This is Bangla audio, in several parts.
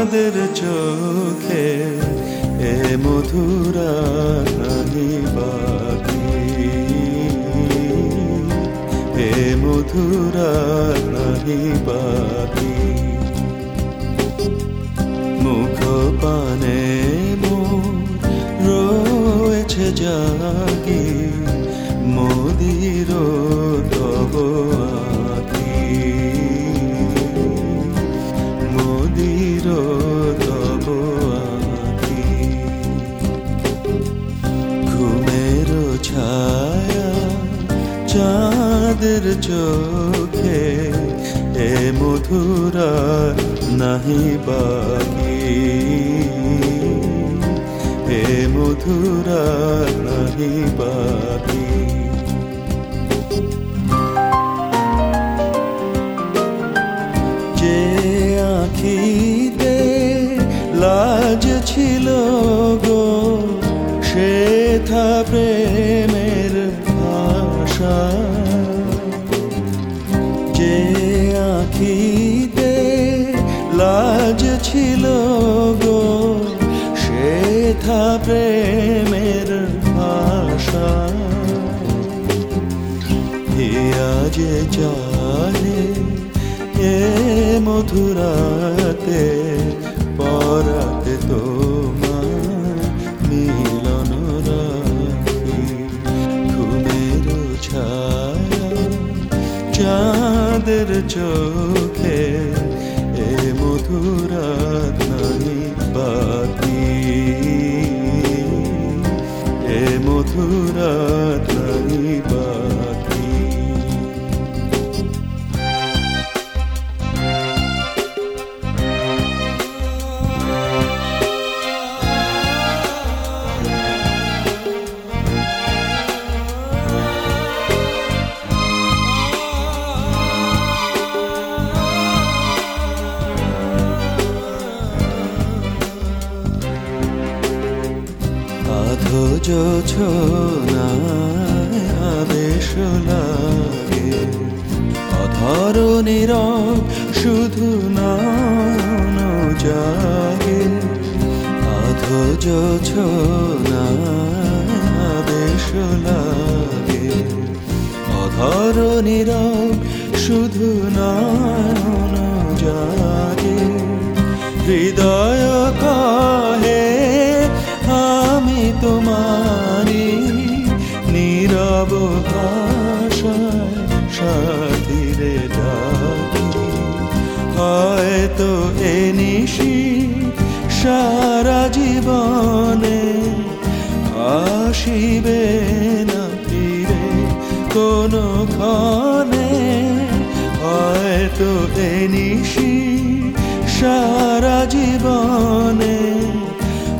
চাঁদের চোখে এ মধুরা মধুরা নাহি বাকি। ছায়া চাঁদের চোখে এ মধুরা নাহি বাকি। এ মধুরা নাহি বাকি। যে আখিতে লাজ ছিল যে আখিতে লাজ ছিল গো, সে থা প্রেমের ভাষা। হিয়া যে চাহে এ মধুরাতে পরাতে তোমার মিলন ঘুমের ছায়া চাঁদের চোখে এ মধুরাত নাহি বাকি আধো ছোনায় আবেশ লাগে। অধর নীরব শুধু নয়ন জাগে। আধো ছোনায় আবেশ লাগে। অধর নীরব শুধু নয়ন জাগে। হৃদয় হয়তো এ নিশি সারা জীবনে। আসিবে না ফিরে কোনো ক্ষণে। হয়তো এ সারা জীবনে।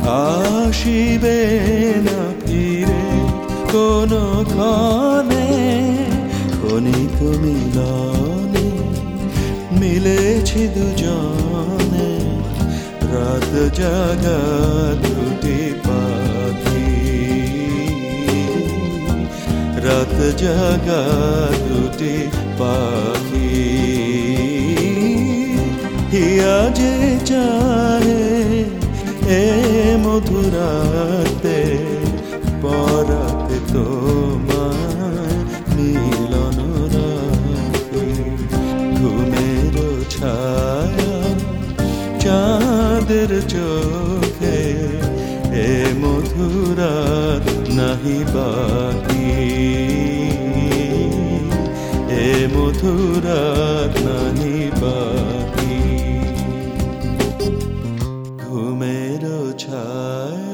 আসিবে না ফিরে কোনো ক্ষণে। ক্ষণিক মিলনে। মিলেছি দুজনে, রাত জাগা দুটি পাখি। রাত জাগা দুটি পাখি। হিয়া যে চাহে এ মধুরাতে পরাতে আমাদের চোখে এ মধুরাত নাহি বাকি। এ মধুরাত নাহি বাকি। ঘুমের ছায়